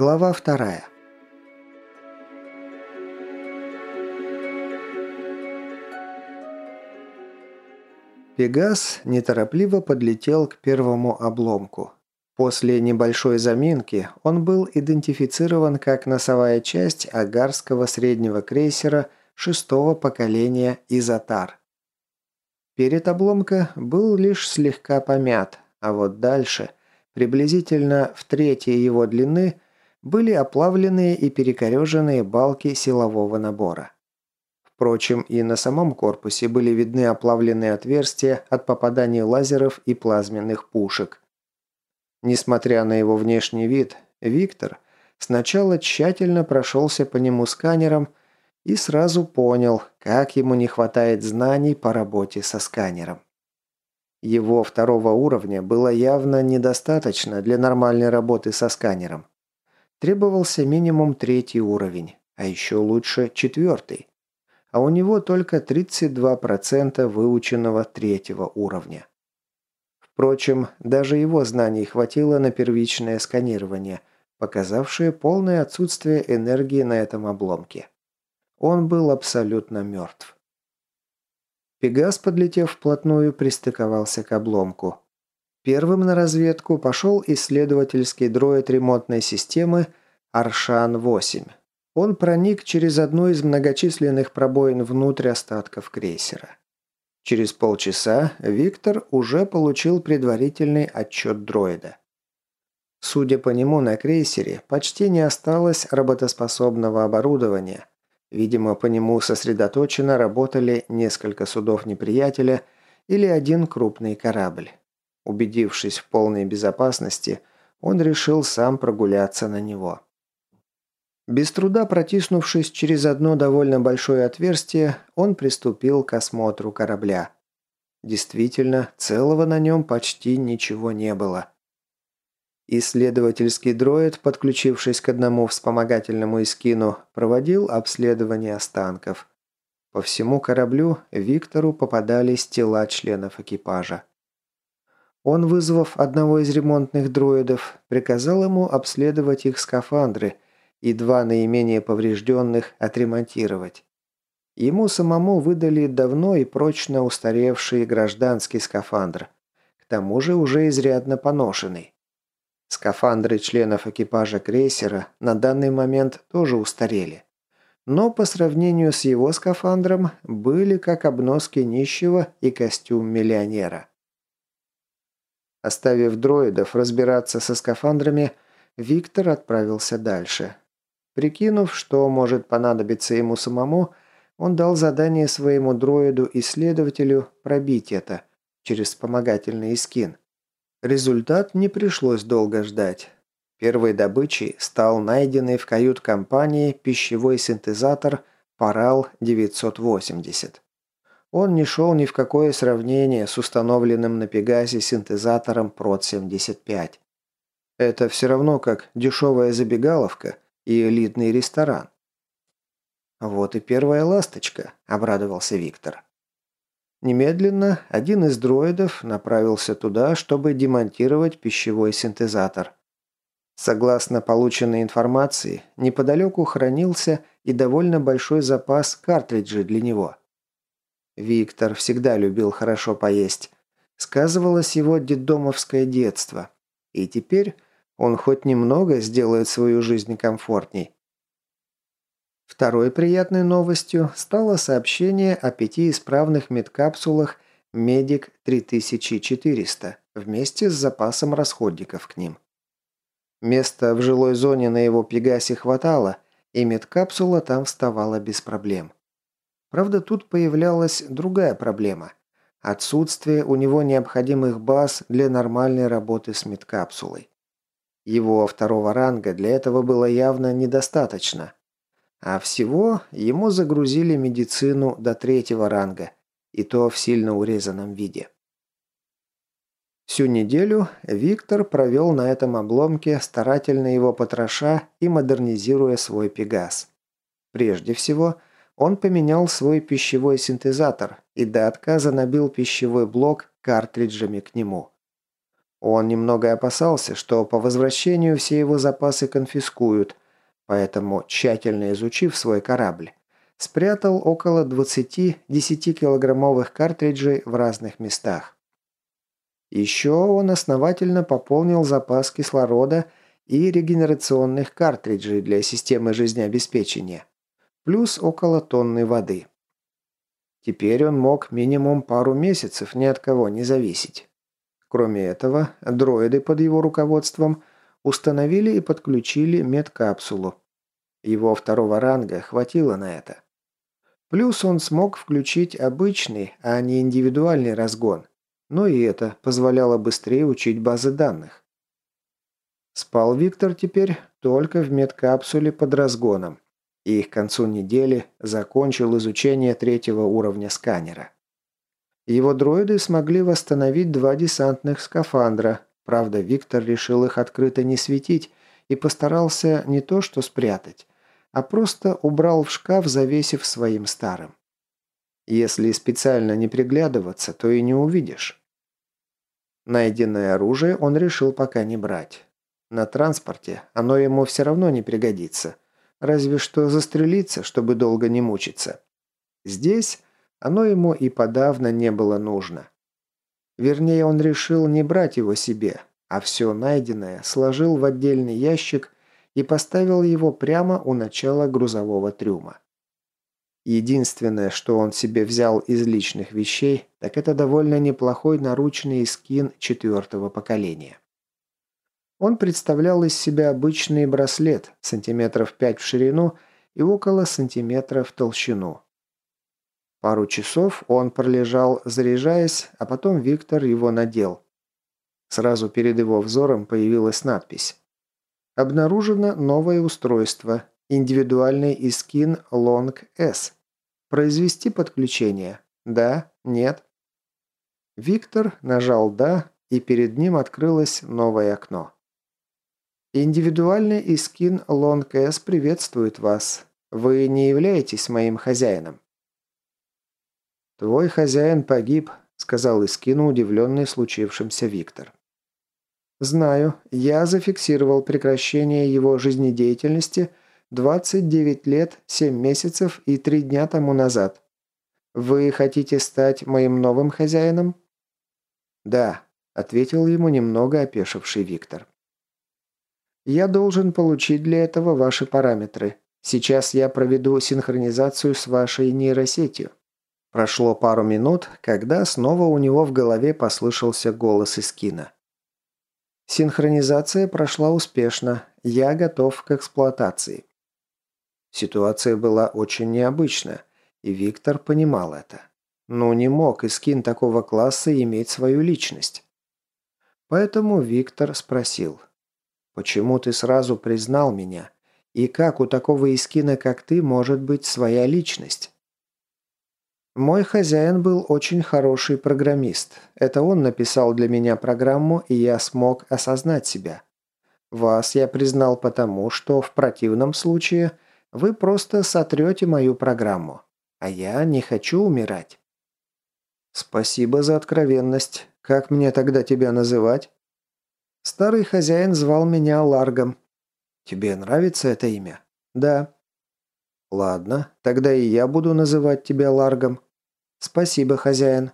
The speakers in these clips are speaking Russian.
Глава вторая. Пегас неторопливо подлетел к первому обломку. После небольшой заминки он был идентифицирован как носовая часть агарского среднего крейсера шестого поколения «Изотар». Перед обломка был лишь слегка помят, а вот дальше, приблизительно в третьей его длины, были оплавленные и перекореженные балки силового набора. Впрочем, и на самом корпусе были видны оплавленные отверстия от попаданий лазеров и плазменных пушек. Несмотря на его внешний вид, Виктор сначала тщательно прошелся по нему сканером и сразу понял, как ему не хватает знаний по работе со сканером. Его второго уровня было явно недостаточно для нормальной работы со сканером. Требовался минимум третий уровень, а еще лучше четвертый. А у него только 32% выученного третьего уровня. Впрочем, даже его знаний хватило на первичное сканирование, показавшее полное отсутствие энергии на этом обломке. Он был абсолютно мертв. Пегас, подлетев вплотную, пристыковался к обломку. Первым на разведку пошел исследовательский дроид ремонтной системы Аршан-8. Он проник через одну из многочисленных пробоин внутрь остатков крейсера. Через полчаса Виктор уже получил предварительный отчет дроида. Судя по нему, на крейсере почти не осталось работоспособного оборудования. Видимо, по нему сосредоточенно работали несколько судов неприятеля или один крупный корабль. Убедившись в полной безопасности, он решил сам прогуляться на него. Без труда протиснувшись через одно довольно большое отверстие, он приступил к осмотру корабля. Действительно, целого на нем почти ничего не было. Исследовательский дроид, подключившись к одному вспомогательному эскину, проводил обследование останков. По всему кораблю Виктору попадались тела членов экипажа. Он, вызвав одного из ремонтных дроидов, приказал ему обследовать их скафандры и два наименее поврежденных отремонтировать. Ему самому выдали давно и прочно устаревший гражданский скафандр, к тому же уже изрядно поношенный. Скафандры членов экипажа крейсера на данный момент тоже устарели. Но по сравнению с его скафандром были как обноски нищего и костюм миллионера. Оставив дроидов разбираться со скафандрами, Виктор отправился дальше. Прикинув, что может понадобиться ему самому, он дал задание своему дроиду-исследователю пробить это через вспомогательный скин. Результат не пришлось долго ждать. Первой добычей стал найденный в кают-компании пищевой синтезатор Парал-980. Он не шел ни в какое сравнение с установленным на Пегасе синтезатором Прот-75. Это все равно как дешевая забегаловка и элитный ресторан. «Вот и первая ласточка», – обрадовался Виктор. Немедленно один из дроидов направился туда, чтобы демонтировать пищевой синтезатор. Согласно полученной информации, неподалеку хранился и довольно большой запас картриджей для него – Виктор всегда любил хорошо поесть. Сказывалось его детдомовское детство. И теперь он хоть немного сделает свою жизнь комфортней. Второй приятной новостью стало сообщение о пяти исправных медкапсулах «Медик 3400» вместе с запасом расходников к ним. Места в жилой зоне на его Пегасе хватало, и медкапсула там вставала без проблем. Правда, тут появлялась другая проблема. Отсутствие у него необходимых баз для нормальной работы с медкапсулой. Его второго ранга для этого было явно недостаточно. А всего ему загрузили медицину до третьего ранга, и то в сильно урезанном виде. Всю неделю Виктор провел на этом обломке, старательно его потроша и модернизируя свой Пегас. Прежде всего – он поменял свой пищевой синтезатор и до отказа набил пищевой блок картриджами к нему. Он немного опасался, что по возвращению все его запасы конфискуют, поэтому, тщательно изучив свой корабль, спрятал около 20 10-килограммовых картриджей в разных местах. Еще он основательно пополнил запас кислорода и регенерационных картриджей для системы жизнеобеспечения, плюс около тонны воды. Теперь он мог минимум пару месяцев ни от кого не зависеть. Кроме этого, дроиды под его руководством установили и подключили медкапсулу. Его второго ранга хватило на это. Плюс он смог включить обычный, а не индивидуальный разгон, но и это позволяло быстрее учить базы данных. Спал Виктор теперь только в медкапсуле под разгоном и к концу недели закончил изучение третьего уровня сканера. Его дроиды смогли восстановить два десантных скафандра, правда Виктор решил их открыто не светить и постарался не то что спрятать, а просто убрал в шкаф, завесив своим старым. Если специально не приглядываться, то и не увидишь. Найденное оружие он решил пока не брать. На транспорте оно ему все равно не пригодится. Разве что застрелиться, чтобы долго не мучиться. Здесь оно ему и подавно не было нужно. Вернее, он решил не брать его себе, а все найденное сложил в отдельный ящик и поставил его прямо у начала грузового трюма. Единственное, что он себе взял из личных вещей, так это довольно неплохой наручный скин четвертого поколения. Он представлял из себя обычный браслет, сантиметров 5 в ширину и около сантиметра в толщину. Пару часов он пролежал, заряжаясь, а потом Виктор его надел. Сразу перед его взором появилась надпись. Обнаружено новое устройство. Индивидуальный искин Long S. Произвести подключение. Да? Нет? Виктор нажал «Да», и перед ним открылось новое окно. Индивидуальный искин Long S приветствует вас. Вы не являетесь моим хозяином. «Твой хозяин погиб», — сказал Искину удивленный случившимся Виктор. «Знаю, я зафиксировал прекращение его жизнедеятельности 29 лет, 7 месяцев и 3 дня тому назад. Вы хотите стать моим новым хозяином?» «Да», — ответил ему немного опешивший Виктор. «Я должен получить для этого ваши параметры. Сейчас я проведу синхронизацию с вашей нейросетью. Прошло пару минут, когда снова у него в голове послышался голос из кино. Синхронизация прошла успешно. Я готов к эксплуатации. Ситуация была очень необычная, и Виктор понимал это. Но не мог Искин такого класса иметь свою личность. Поэтому Виктор спросил, «Почему ты сразу признал меня? И как у такого Искина, как ты, может быть своя личность?» Мой хозяин был очень хороший программист. Это он написал для меня программу, и я смог осознать себя. Вас я признал потому, что в противном случае вы просто сотрете мою программу. А я не хочу умирать. Спасибо за откровенность. Как мне тогда тебя называть? Старый хозяин звал меня Ларгом. Тебе нравится это имя? Да. «Ладно, тогда и я буду называть тебя Ларгом». «Спасибо, хозяин».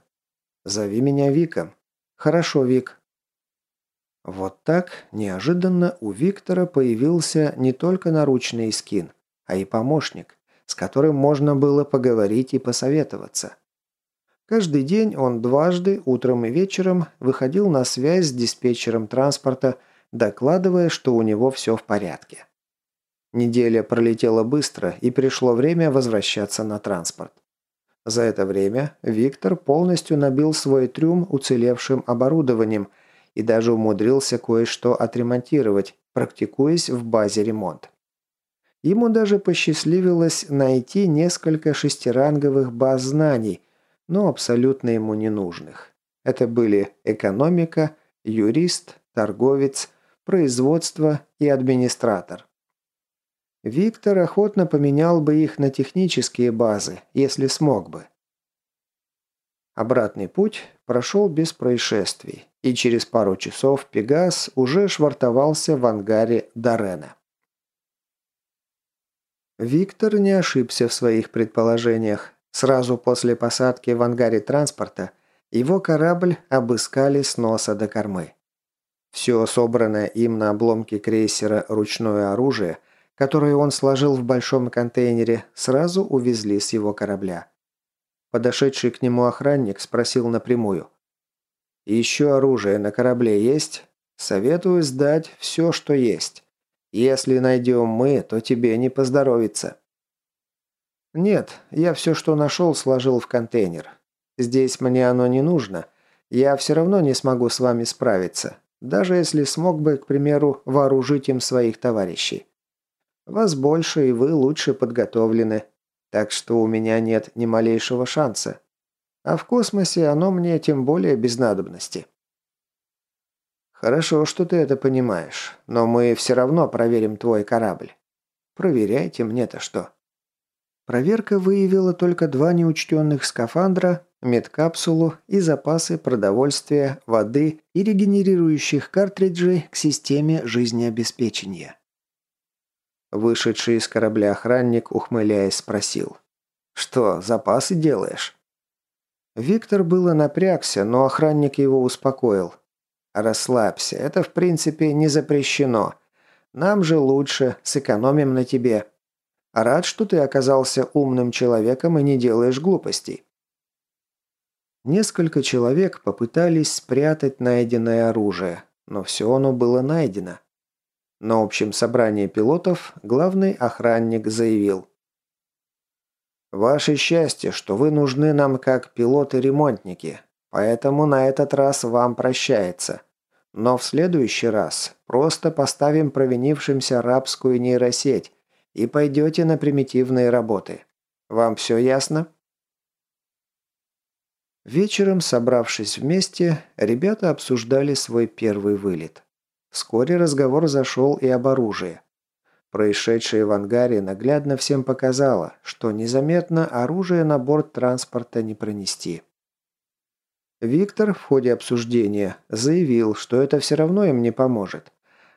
«Зови меня Виком». «Хорошо, Вик». Вот так неожиданно у Виктора появился не только наручный скин, а и помощник, с которым можно было поговорить и посоветоваться. Каждый день он дважды, утром и вечером, выходил на связь с диспетчером транспорта, докладывая, что у него все в порядке. Неделя пролетела быстро, и пришло время возвращаться на транспорт. За это время Виктор полностью набил свой трюм уцелевшим оборудованием и даже умудрился кое-что отремонтировать, практикуясь в базе ремонт. Ему даже посчастливилось найти несколько шестиранговых баз знаний, но абсолютно ему ненужных. Это были экономика, юрист, торговец, производство и администратор. Виктор охотно поменял бы их на технические базы, если смог бы. Обратный путь прошел без происшествий, и через пару часов «Пегас» уже швартовался в ангаре Дорена. Виктор не ошибся в своих предположениях. Сразу после посадки в ангаре транспорта его корабль обыскали с носа до кормы. Все собранное им на обломке крейсера ручное оружие, которое он сложил в большом контейнере, сразу увезли с его корабля. Подошедший к нему охранник спросил напрямую. «Еще оружие на корабле есть? Советую сдать все, что есть. Если найдем мы, то тебе не поздоровится». «Нет, я все, что нашел, сложил в контейнер. Здесь мне оно не нужно. Я все равно не смогу с вами справиться, даже если смог бы, к примеру, вооружить им своих товарищей. Вас больше, и вы лучше подготовлены. Так что у меня нет ни малейшего шанса. А в космосе оно мне тем более без надобности. Хорошо, что ты это понимаешь, но мы все равно проверим твой корабль. Проверяйте мне-то что. Проверка выявила только два неучтенных скафандра, медкапсулу и запасы продовольствия, воды и регенерирующих картриджей к системе жизнеобеспечения. Вышедший из корабля охранник, ухмыляясь, спросил. «Что, запасы делаешь?» Виктор было напрягся, но охранник его успокоил. «Расслабься, это в принципе не запрещено. Нам же лучше, сэкономим на тебе. Рад, что ты оказался умным человеком и не делаешь глупостей». Несколько человек попытались спрятать найденное оружие, но все оно было найдено. На общем собрании пилотов главный охранник заявил. «Ваше счастье, что вы нужны нам как пилоты-ремонтники, поэтому на этот раз вам прощается. Но в следующий раз просто поставим провинившимся рабскую нейросеть и пойдете на примитивные работы. Вам все ясно?» Вечером, собравшись вместе, ребята обсуждали свой первый вылет. Вскоре разговор зашел и об оружии. Происшедшее в ангаре наглядно всем показало, что незаметно оружие на борт транспорта не пронести. Виктор в ходе обсуждения заявил, что это все равно им не поможет.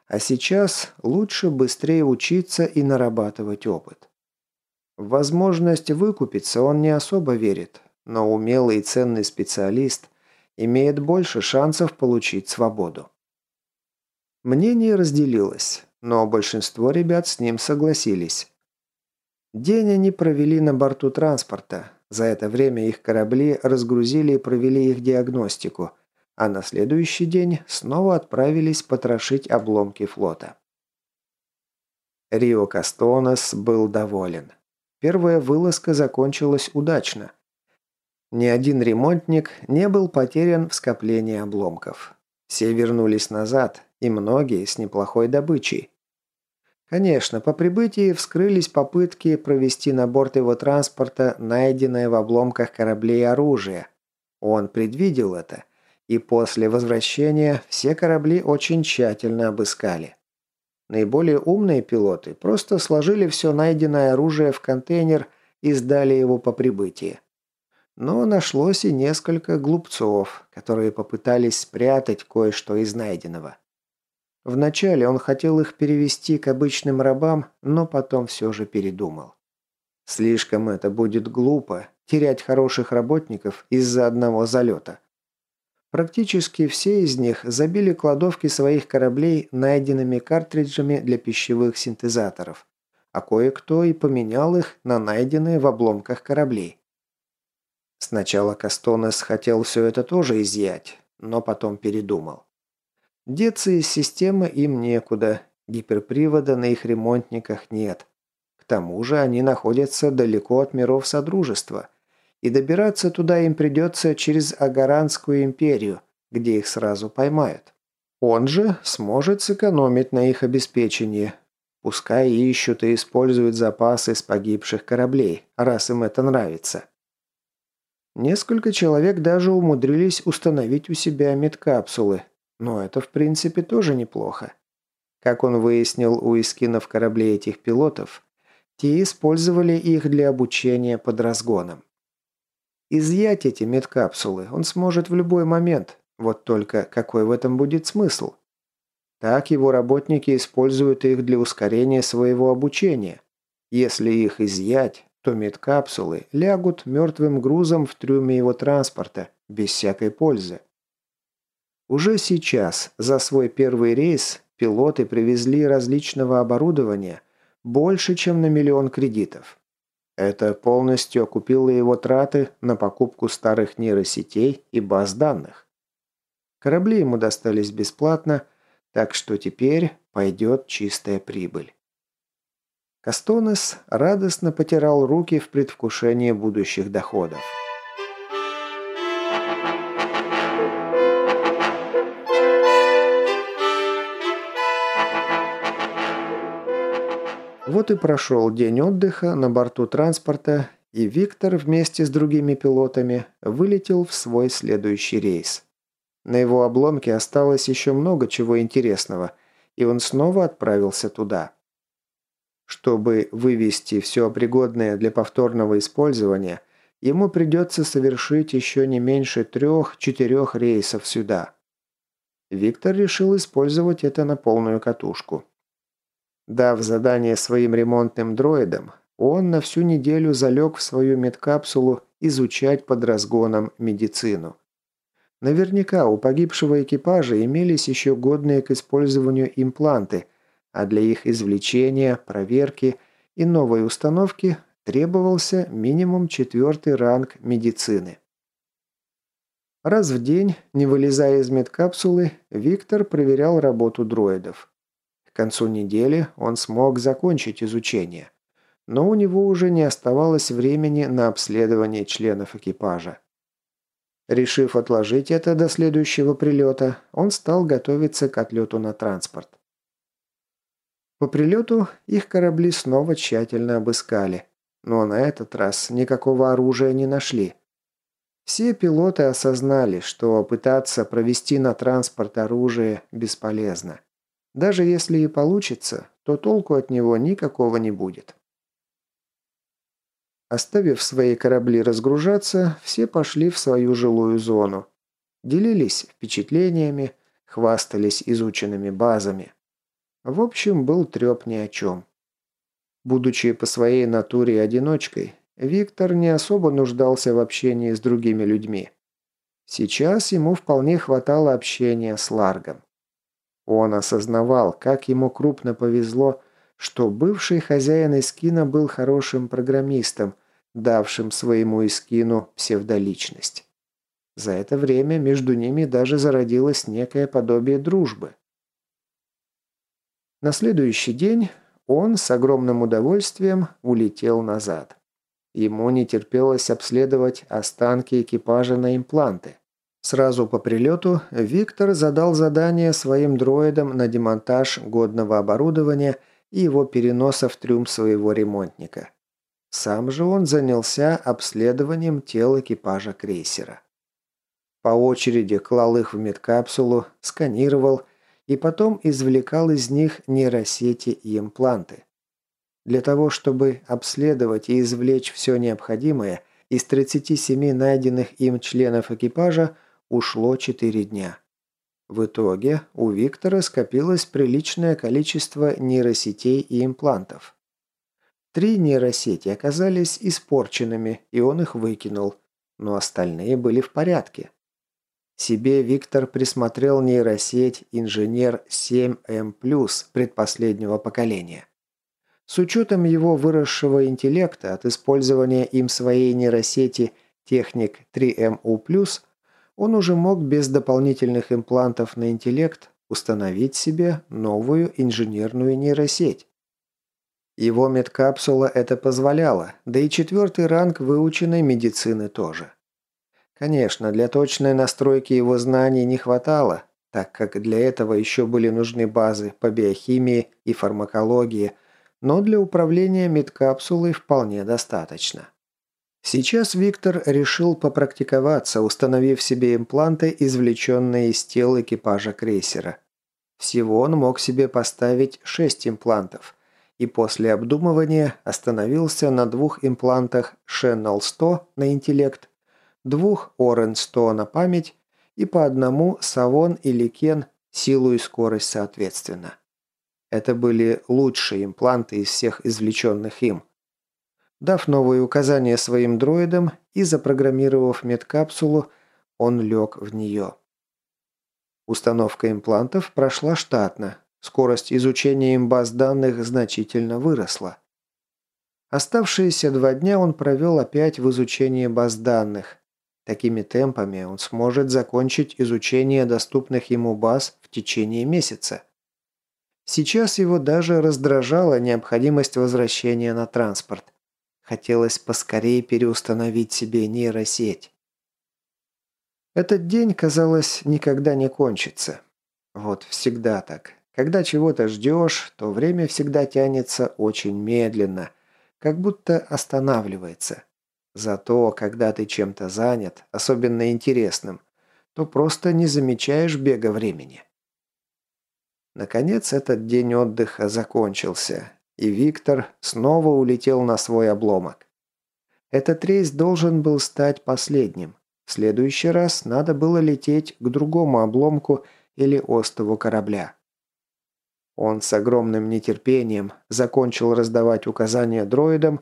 А сейчас лучше быстрее учиться и нарабатывать опыт. В возможность выкупиться он не особо верит, но умелый и ценный специалист имеет больше шансов получить свободу. Мнение разделилось, но большинство ребят с ним согласились. День они провели на борту транспорта. За это время их корабли разгрузили и провели их диагностику, а на следующий день снова отправились потрошить обломки флота. Рио Кастонес был доволен. Первая вылазка закончилась удачно. Ни один ремонтник не был потерян в скоплении обломков. Все вернулись назад, и многие с неплохой добычей. Конечно, по прибытии вскрылись попытки провести на борт его транспорта найденное в обломках кораблей оружие. Он предвидел это, и после возвращения все корабли очень тщательно обыскали. Наиболее умные пилоты просто сложили все найденное оружие в контейнер и сдали его по прибытии. Но нашлось и несколько глупцов, которые попытались спрятать кое-что из найденного. Вначале он хотел их перевести к обычным рабам, но потом все же передумал. Слишком это будет глупо, терять хороших работников из-за одного залета. Практически все из них забили кладовки своих кораблей найденными картриджами для пищевых синтезаторов, а кое-кто и поменял их на найденные в обломках кораблей. Сначала Кастонес хотел все это тоже изъять, но потом передумал. Деться из системы им некуда, гиперпривода на их ремонтниках нет. К тому же они находятся далеко от миров Содружества, и добираться туда им придется через Агаранскую империю, где их сразу поймают. Он же сможет сэкономить на их обеспечении. Пускай ищут и используют запасы с погибших кораблей, раз им это нравится. Несколько человек даже умудрились установить у себя медкапсулы, но это, в принципе, тоже неплохо. Как он выяснил у эскинов кораблей этих пилотов, те использовали их для обучения под разгоном. Изъять эти медкапсулы он сможет в любой момент. Вот только какой в этом будет смысл? Так его работники используют их для ускорения своего обучения. Если их изъять, то медкапсулы лягут мертвым грузом в трюме его транспорта, без всякой пользы. Уже сейчас, за свой первый рейс, пилоты привезли различного оборудования больше, чем на миллион кредитов. Это полностью окупило его траты на покупку старых нейросетей и баз данных. Корабли ему достались бесплатно, так что теперь пойдет чистая прибыль. Кастонес радостно потирал руки в предвкушении будущих доходов. Вот и прошел день отдыха на борту транспорта, и Виктор вместе с другими пилотами вылетел в свой следующий рейс. На его обломке осталось еще много чего интересного, и он снова отправился туда. Чтобы вывести все пригодное для повторного использования, ему придется совершить еще не меньше трех-четырех рейсов сюда. Виктор решил использовать это на полную катушку. Дав задание своим ремонтным дроидам, он на всю неделю залег в свою медкапсулу изучать под разгоном медицину. Наверняка у погибшего экипажа имелись еще годные к использованию импланты – а для их извлечения, проверки и новой установки требовался минимум четвертый ранг медицины. Раз в день, не вылезая из медкапсулы, Виктор проверял работу дроидов. Концу недели он смог закончить изучение, но у него уже не оставалось времени на обследование членов экипажа. Решив отложить это до следующего прилета, он стал готовиться к отлету на транспорт. По прилету их корабли снова тщательно обыскали, но на этот раз никакого оружия не нашли. Все пилоты осознали, что пытаться провести на транспорт оружие бесполезно. Даже если и получится, то толку от него никакого не будет. Оставив свои корабли разгружаться, все пошли в свою жилую зону. Делились впечатлениями, хвастались изученными базами. В общем, был треп ни о чем. Будучи по своей натуре одиночкой, Виктор не особо нуждался в общении с другими людьми. Сейчас ему вполне хватало общения с Ларгом. Он осознавал, как ему крупно повезло, что бывший хозяин Искина был хорошим программистом, давшим своему Искину псевдоличность. За это время между ними даже зародилось некое подобие дружбы. На следующий день он с огромным удовольствием улетел назад. Ему не терпелось обследовать останки экипажа на импланты. Сразу по прилету Виктор задал задание своим дроидам на демонтаж годного оборудования и его переноса в трюм своего ремонтника. Сам же он занялся обследованием тел экипажа крейсера. По очереди клал их в медкапсулу, сканировал и потом извлекал из них нейросети и импланты. Для того, чтобы обследовать и извлечь все необходимое, из 37 найденных им членов экипажа ушло 4 дня. В итоге у Виктора скопилось приличное количество нейросетей и имплантов. Три нейросети оказались испорченными, и он их выкинул, но остальные были в порядке. Себе Виктор присмотрел нейросеть «Инженер 7М+,» предпоследнего поколения. С учетом его выросшего интеллекта от использования им своей нейросети «Техник 3МУ+,» он уже мог без дополнительных имплантов на интеллект установить себе новую инженерную нейросеть. Его медкапсула это позволяла, да и четвертый ранг выученной медицины тоже. Конечно, для точной настройки его знаний не хватало, так как для этого еще были нужны базы по биохимии и фармакологии, но для управления медкапсулой вполне достаточно. Сейчас Виктор решил попрактиковаться, установив себе импланты, извлеченные из тел экипажа крейсера. Всего он мог себе поставить 6 имплантов, и после обдумывания остановился на двух имплантах Channel 100 на интеллект двух Орен-100 на память и по одному Савон или Кен силу и скорость соответственно. Это были лучшие импланты из всех извлеченных им. Дав новые указания своим дроидам и запрограммировав медкапсулу, он лег в нее. Установка имплантов прошла штатно. Скорость изучения им баз данных значительно выросла. Оставшиеся два дня он провел опять в изучении баз данных. Такими темпами он сможет закончить изучение доступных ему баз в течение месяца. Сейчас его даже раздражала необходимость возвращения на транспорт. Хотелось поскорее переустановить себе нейросеть. Этот день, казалось, никогда не кончится. Вот всегда так. Когда чего-то ждешь, то время всегда тянется очень медленно, как будто останавливается. Зато, когда ты чем-то занят, особенно интересным, то просто не замечаешь бега времени. Наконец этот день отдыха закончился, и Виктор снова улетел на свой обломок. Этот рейс должен был стать последним. В следующий раз надо было лететь к другому обломку или острову корабля. Он с огромным нетерпением закончил раздавать указания дроидам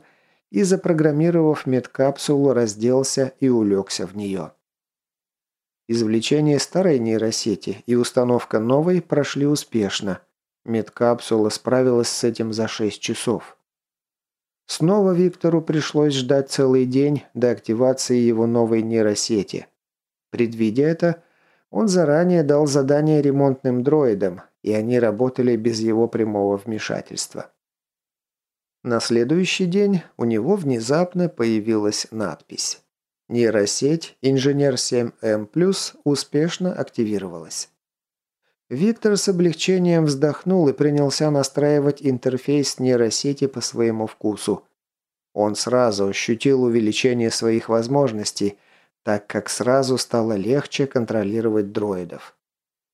и, запрограммировав медкапсулу, разделся и улегся в нее. Извлечение старой нейросети и установка новой прошли успешно, Медкапсула справилась с этим за 6 часов. Снова Виктору пришлось ждать целый день до активации его новой нейросети. Предвидя это, он заранее дал задание ремонтным дроидам, и они работали без его прямого вмешательства. На следующий день у него внезапно появилась надпись. Нейросеть «Инженер 7М+» успешно активировалась. Виктор с облегчением вздохнул и принялся настраивать интерфейс нейросети по своему вкусу. Он сразу ощутил увеличение своих возможностей, так как сразу стало легче контролировать дроидов.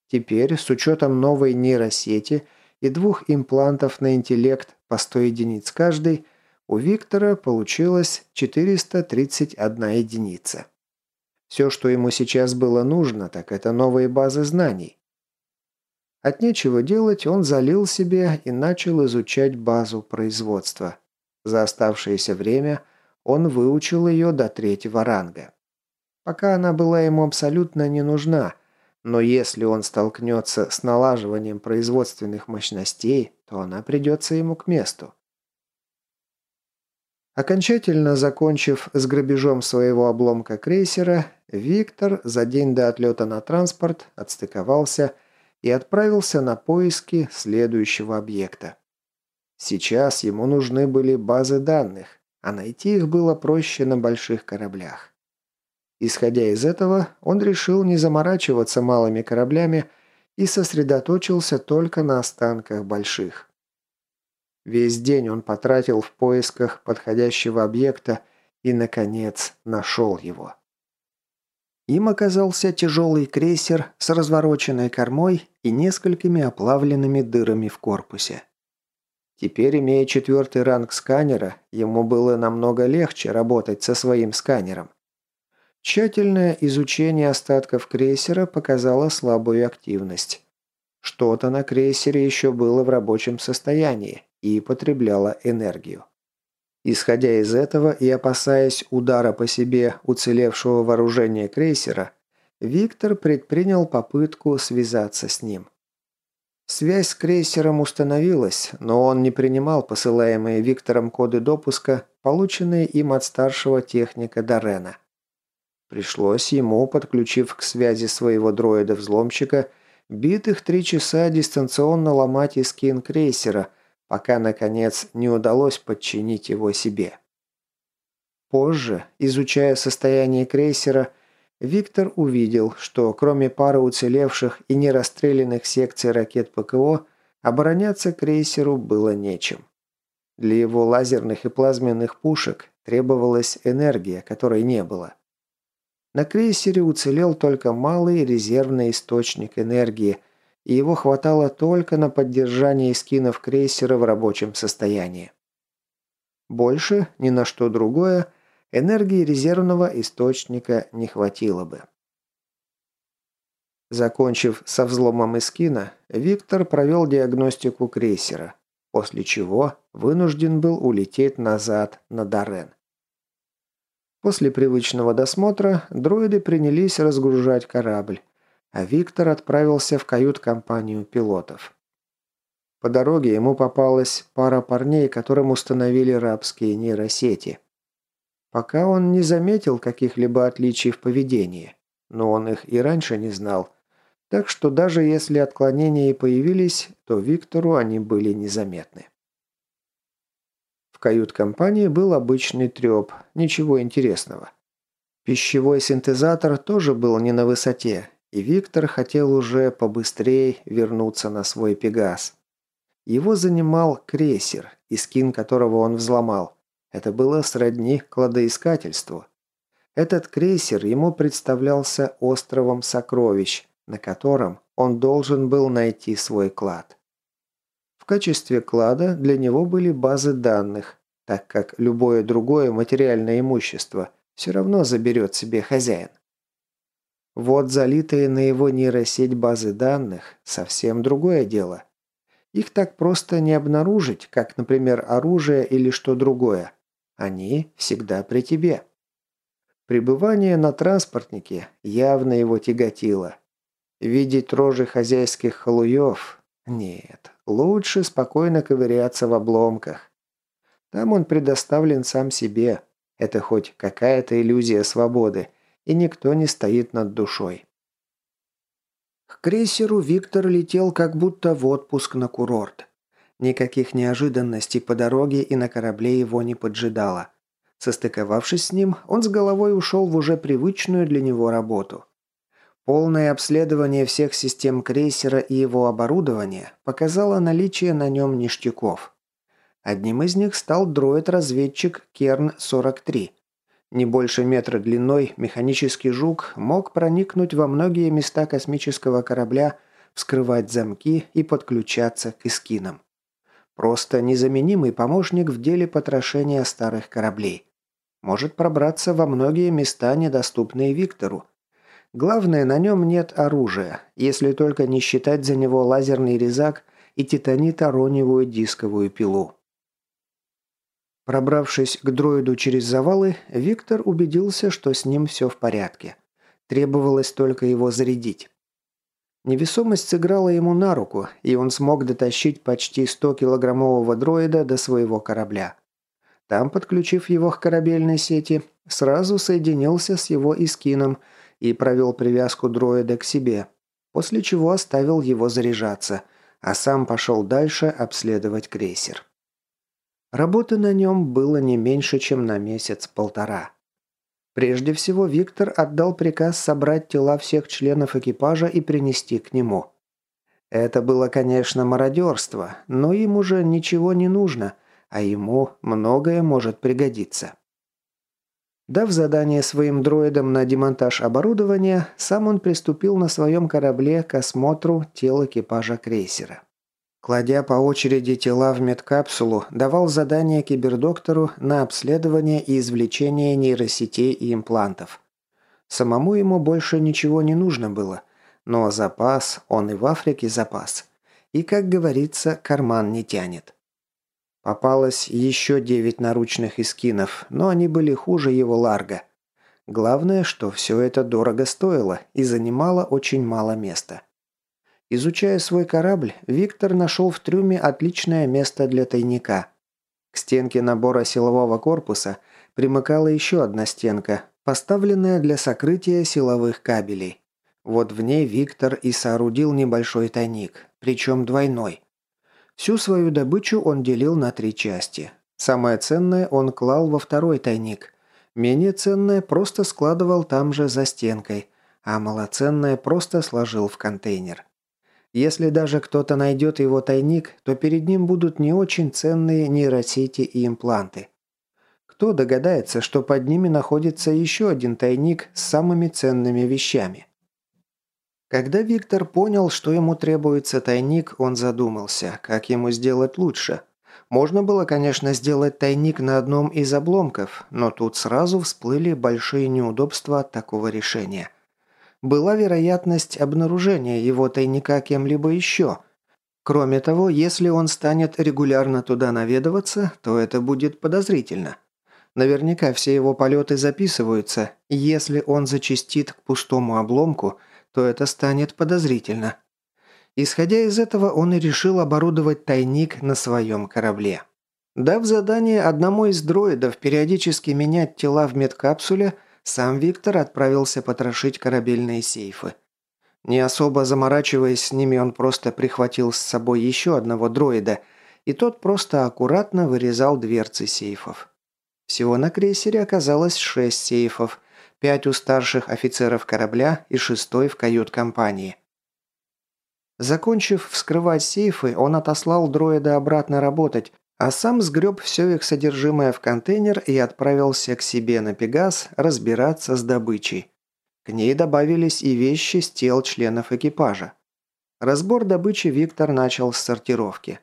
Теперь, с учетом новой нейросети и двух имплантов на интеллект по 100 единиц каждый, у Виктора получилось 431 единица. Все, что ему сейчас было нужно, так это новые базы знаний. От нечего делать он залил себе и начал изучать базу производства. За оставшееся время он выучил ее до третьего ранга. Пока она была ему абсолютно не нужна, но если он столкнется с налаживанием производственных мощностей, то она придется ему к месту. Окончательно закончив с грабежом своего обломка крейсера, Виктор за день до отлета на транспорт отстыковался и отправился на поиски следующего объекта. Сейчас ему нужны были базы данных, а найти их было проще на больших кораблях. Исходя из этого, он решил не заморачиваться малыми кораблями и сосредоточился только на останках больших. Весь день он потратил в поисках подходящего объекта и, наконец, нашел его. Им оказался тяжелый крейсер с развороченной кормой и несколькими оплавленными дырами в корпусе. Теперь, имея четвертый ранг сканера, ему было намного легче работать со своим сканером. Тщательное изучение остатков крейсера показало слабую активность. Что-то на крейсере еще было в рабочем состоянии и потребляло энергию. Исходя из этого и опасаясь удара по себе уцелевшего вооружения крейсера, Виктор предпринял попытку связаться с ним. Связь с крейсером установилась, но он не принимал посылаемые Виктором коды допуска, полученные им от старшего техника Дорена. Пришлось ему, подключив к связи своего дроида-взломщика, битых три часа дистанционно ломать искин крейсера – пока, наконец, не удалось подчинить его себе. Позже, изучая состояние крейсера, Виктор увидел, что кроме пары уцелевших и нерастрелянных секций ракет ПКО, обороняться крейсеру было нечем. Для его лазерных и плазменных пушек требовалась энергия, которой не было. На крейсере уцелел только малый резервный источник энергии – и его хватало только на поддержание скинов крейсера в рабочем состоянии. Больше ни на что другое энергии резервного источника не хватило бы. Закончив со взломом эскина, Виктор провел диагностику крейсера, после чего вынужден был улететь назад на Дорен. После привычного досмотра дроиды принялись разгружать корабль, а Виктор отправился в кают-компанию пилотов. По дороге ему попалась пара парней, которым установили рабские нейросети. Пока он не заметил каких-либо отличий в поведении, но он их и раньше не знал, так что даже если отклонения и появились, то Виктору они были незаметны. В кают-компании был обычный треп, ничего интересного. Пищевой синтезатор тоже был не на высоте, и Виктор хотел уже побыстрее вернуться на свой Пегас. Его занимал крейсер, искин которого он взломал. Это было сродни кладоискательству. Этот крейсер ему представлялся островом сокровищ, на котором он должен был найти свой клад. В качестве клада для него были базы данных, так как любое другое материальное имущество все равно заберет себе хозяин. Вот залитые на его нейросеть базы данных – совсем другое дело. Их так просто не обнаружить, как, например, оружие или что другое. Они всегда при тебе. Пребывание на транспортнике явно его тяготило – Видеть рожи хозяйских халуев? Нет, лучше спокойно ковыряться в обломках. Там он предоставлен сам себе. Это хоть какая-то иллюзия свободы, и никто не стоит над душой. К крейсеру Виктор летел как будто в отпуск на курорт. Никаких неожиданностей по дороге и на корабле его не поджидало. Состыковавшись с ним, он с головой ушел в уже привычную для него работу – Полное обследование всех систем крейсера и его оборудования показало наличие на нем ништяков. Одним из них стал дроид-разведчик Керн-43. Не больше метра длиной механический жук мог проникнуть во многие места космического корабля, вскрывать замки и подключаться к эскинам. Просто незаменимый помощник в деле потрошения старых кораблей. Может пробраться во многие места, недоступные Виктору, Главное, на нем нет оружия, если только не считать за него лазерный резак и титанит-ароневую дисковую пилу. Пробравшись к дроиду через завалы, Виктор убедился, что с ним все в порядке. Требовалось только его зарядить. Невесомость сыграла ему на руку, и он смог дотащить почти 100-килограммового дроида до своего корабля. Там, подключив его к корабельной сети, сразу соединился с его искином – и провел привязку дроида к себе, после чего оставил его заряжаться, а сам пошел дальше обследовать крейсер. Работы на нем было не меньше, чем на месяц-полтора. Прежде всего Виктор отдал приказ собрать тела всех членов экипажа и принести к нему. Это было, конечно, мародерство, но им уже ничего не нужно, а ему многое может пригодиться. Дав задание своим дроидам на демонтаж оборудования, сам он приступил на своем корабле к осмотру тел экипажа крейсера. Кладя по очереди тела в медкапсулу, давал задание кибердоктору на обследование и извлечение нейросетей и имплантов. Самому ему больше ничего не нужно было, но запас, он и в Африке запас. И, как говорится, карман не тянет. Попалось еще девять наручных искинов, но они были хуже его ларга. Главное, что все это дорого стоило и занимало очень мало места. Изучая свой корабль, Виктор нашел в трюме отличное место для тайника. К стенке набора силового корпуса примыкала еще одна стенка, поставленная для сокрытия силовых кабелей. Вот в ней Виктор и соорудил небольшой тайник, причем двойной. Всю свою добычу он делил на три части. Самое ценное он клал во второй тайник. Менее ценное просто складывал там же за стенкой, а малоценное просто сложил в контейнер. Если даже кто-то найдет его тайник, то перед ним будут не очень ценные нейросети и импланты. Кто догадается, что под ними находится еще один тайник с самыми ценными вещами – когда Виктор понял, что ему требуется тайник, он задумался, как ему сделать лучше. Можно было, конечно, сделать тайник на одном из обломков, но тут сразу всплыли большие неудобства от такого решения. Была вероятность обнаружения его тайника кем-либо еще. Кроме того, если он станет регулярно туда наведываться, то это будет подозрительно. Наверняка все его полеты записываются, если он зачастит к пустому обломку, то это станет подозрительно. Исходя из этого, он и решил оборудовать тайник на своем корабле. Дав задание одному из дроидов периодически менять тела в медкапсуле, сам Виктор отправился потрошить корабельные сейфы. Не особо заморачиваясь с ними, он просто прихватил с собой еще одного дроида, и тот просто аккуратно вырезал дверцы сейфов. Всего на крейсере оказалось шесть сейфов, пять у старших офицеров корабля и шестой в кают-компании. Закончив вскрывать сейфы, он отослал дроида обратно работать, а сам сгреб все их содержимое в контейнер и отправился к себе на Пегас разбираться с добычей. К ней добавились и вещи с тел членов экипажа. Разбор добычи Виктор начал с сортировки.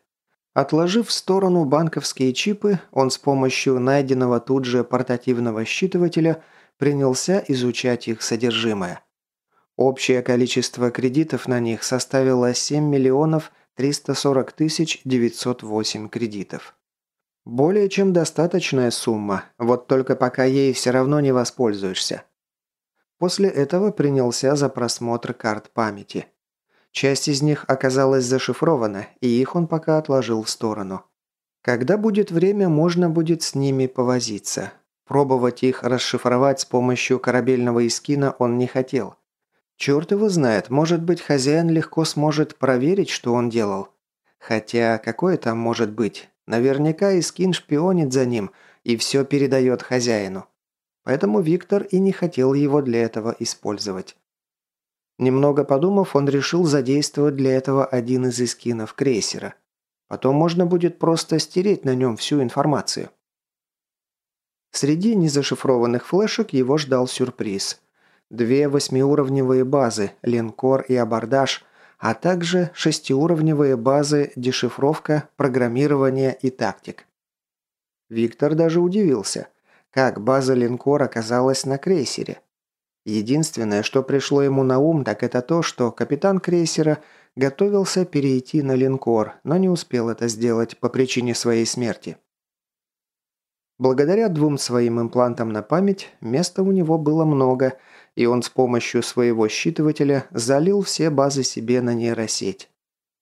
Отложив в сторону банковские чипы, он с помощью найденного тут же портативного считывателя принялся изучать их содержимое. Общее количество кредитов на них составило 7 миллионов 340 тысяч 908 кредитов. Более чем достаточная сумма, вот только пока ей все равно не воспользуешься. После этого принялся за просмотр карт памяти. Часть из них оказалась зашифрована, и их он пока отложил в сторону. Когда будет время, можно будет с ними повозиться. Пробовать их расшифровать с помощью корабельного искина он не хотел. Черт его знает, может быть, хозяин легко сможет проверить, что он делал. Хотя, какое там может быть? Наверняка Искин шпионит за ним и все передает хозяину. Поэтому Виктор и не хотел его для этого использовать. Немного подумав, он решил задействовать для этого один из искинов крейсера. Потом можно будет просто стереть на нем всю информацию. Среди незашифрованных флешек его ждал сюрприз – две восьмиуровневые базы «Линкор» и «Абордаж», а также шестиуровневые базы «Дешифровка», «Программирование» и «Тактик». Виктор даже удивился, как база «Линкор» оказалась на крейсере. Единственное, что пришло ему на ум, так это то, что капитан крейсера готовился перейти на линкор, но не успел это сделать по причине своей смерти. Благодаря двум своим имплантам на память, места у него было много – и он с помощью своего считывателя залил все базы себе на нейросеть.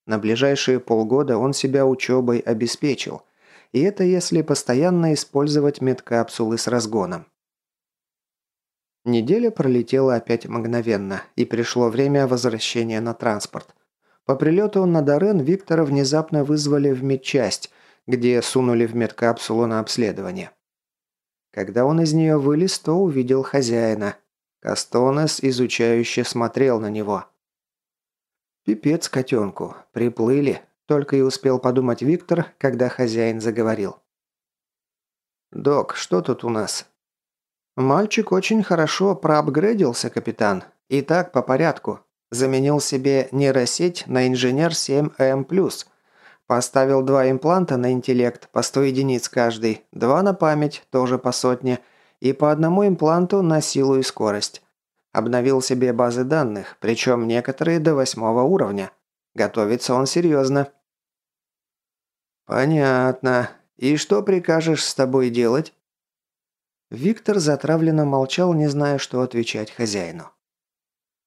На ближайшие полгода он себя учебой обеспечил, и это если постоянно использовать медкапсулы с разгоном. Неделя пролетела опять мгновенно, и пришло время возвращения на транспорт. По прилету на Дорен Виктора внезапно вызвали в медчасть, где сунули в медкапсулу на обследование. Когда он из нее вылез, то увидел хозяина, Кастонес изучающе смотрел на него. «Пипец котенку. Приплыли», – только и успел подумать Виктор, когда хозяин заговорил. «Док, что тут у нас?» «Мальчик очень хорошо проапгрейдился, капитан. И так по порядку. Заменил себе нейросеть на инженер 7М+. Поставил два импланта на интеллект, по 100 единиц каждый, два на память, тоже по сотне – и по одному импланту на силу и скорость. Обновил себе базы данных, причем некоторые до восьмого уровня. Готовится он серьезно. «Понятно. И что прикажешь с тобой делать?» Виктор затравленно молчал, не зная, что отвечать хозяину.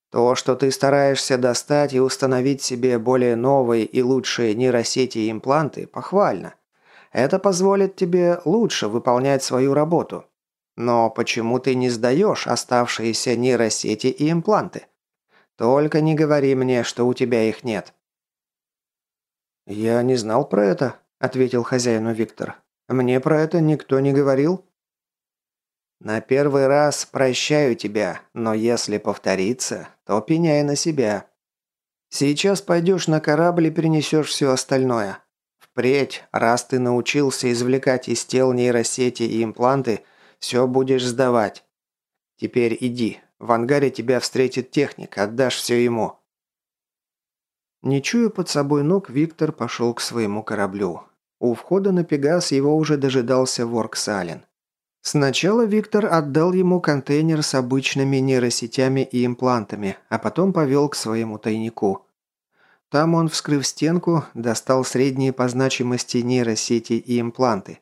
«То, что ты стараешься достать и установить себе более новые и лучшие нейросети и импланты, похвально. Это позволит тебе лучше выполнять свою работу. Но почему ты не сдаешь оставшиеся нейросети и импланты? Только не говори мне, что у тебя их нет». «Я не знал про это», – ответил хозяину Виктор. «Мне про это никто не говорил». «На первый раз прощаю тебя, но если повторится, то пеняй на себя. Сейчас пойдешь на корабль и принесешь все остальное. Впредь, раз ты научился извлекать из тел нейросети и импланты, все будешь сдавать. Теперь иди. В ангаре тебя встретит техник, отдашь все ему». Не чуя под собой ног, Виктор пошел к своему кораблю. У входа на Пегас его уже дожидался Ворк Сален. Сначала Виктор отдал ему контейнер с обычными нейросетями и имплантами, а потом повел к своему тайнику. Там он, вскрыв стенку, достал средние по значимости нейросети и импланты.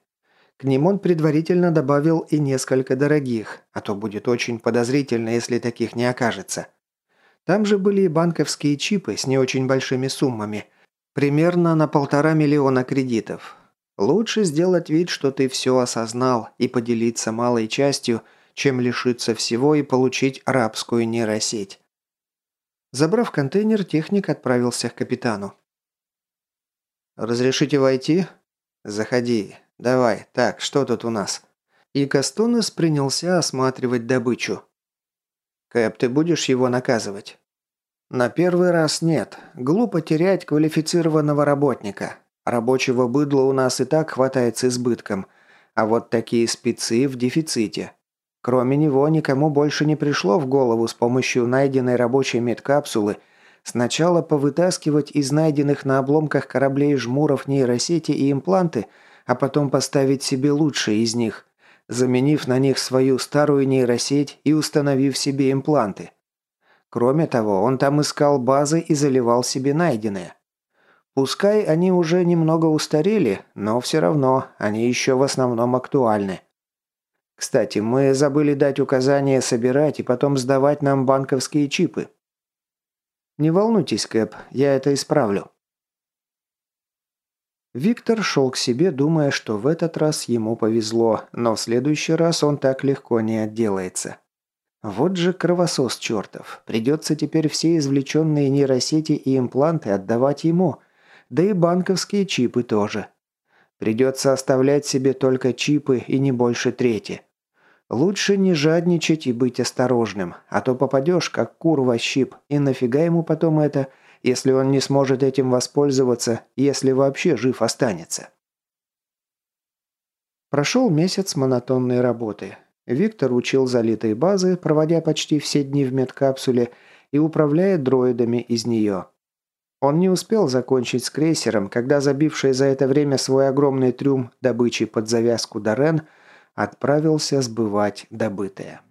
К ним он предварительно добавил и несколько дорогих, а то будет очень подозрительно, если таких не окажется. Там же были и банковские чипы с не очень большими суммами, примерно на полтора миллиона кредитов, Лучше сделать вид, что ты все осознал, и поделиться малой частью, чем лишиться всего и получить рабскую нейросеть. Забрав контейнер, техник отправился к капитану. «Разрешите войти?» «Заходи. Давай. Так, что тут у нас?» И Кастонес принялся осматривать добычу. «Кэп, ты будешь его наказывать?» «На первый раз нет. Глупо терять квалифицированного работника. Рабочего быдла у нас и так хватает с избытком, а вот такие спецы в дефиците. Кроме него никому больше не пришло в голову с помощью найденной рабочей медкапсулы сначала повытаскивать из найденных на обломках кораблей жмуров нейросети и импланты, а потом поставить себе лучшие из них, заменив на них свою старую нейросеть и установив себе импланты. Кроме того, он там искал базы и заливал себе найденное. Пускай они уже немного устарели, но все равно они еще в основном актуальны. Кстати, мы забыли дать указание собирать и потом сдавать нам банковские чипы. Не волнуйтесь, Кэп, я это исправлю. Виктор шел к себе, думая, что в этот раз ему повезло, но в следующий раз он так легко не отделается. Вот же кровосос чертов. Придется теперь все извлеченные нейросети и импланты отдавать ему – да и банковские чипы тоже. Придется оставлять себе только чипы и не больше трети. Лучше не жадничать и быть осторожным, а то попадешь, как кур во щип, и нафига ему потом это, если он не сможет этим воспользоваться, если вообще жив останется. Прошел месяц монотонной работы. Виктор учил залитые базы, проводя почти все дни в медкапсуле и управляя дроидами из нее. Он не успел закончить с крейсером, когда забивший за это время свой огромный трюм добычи под завязку Дорен отправился сбывать добытое.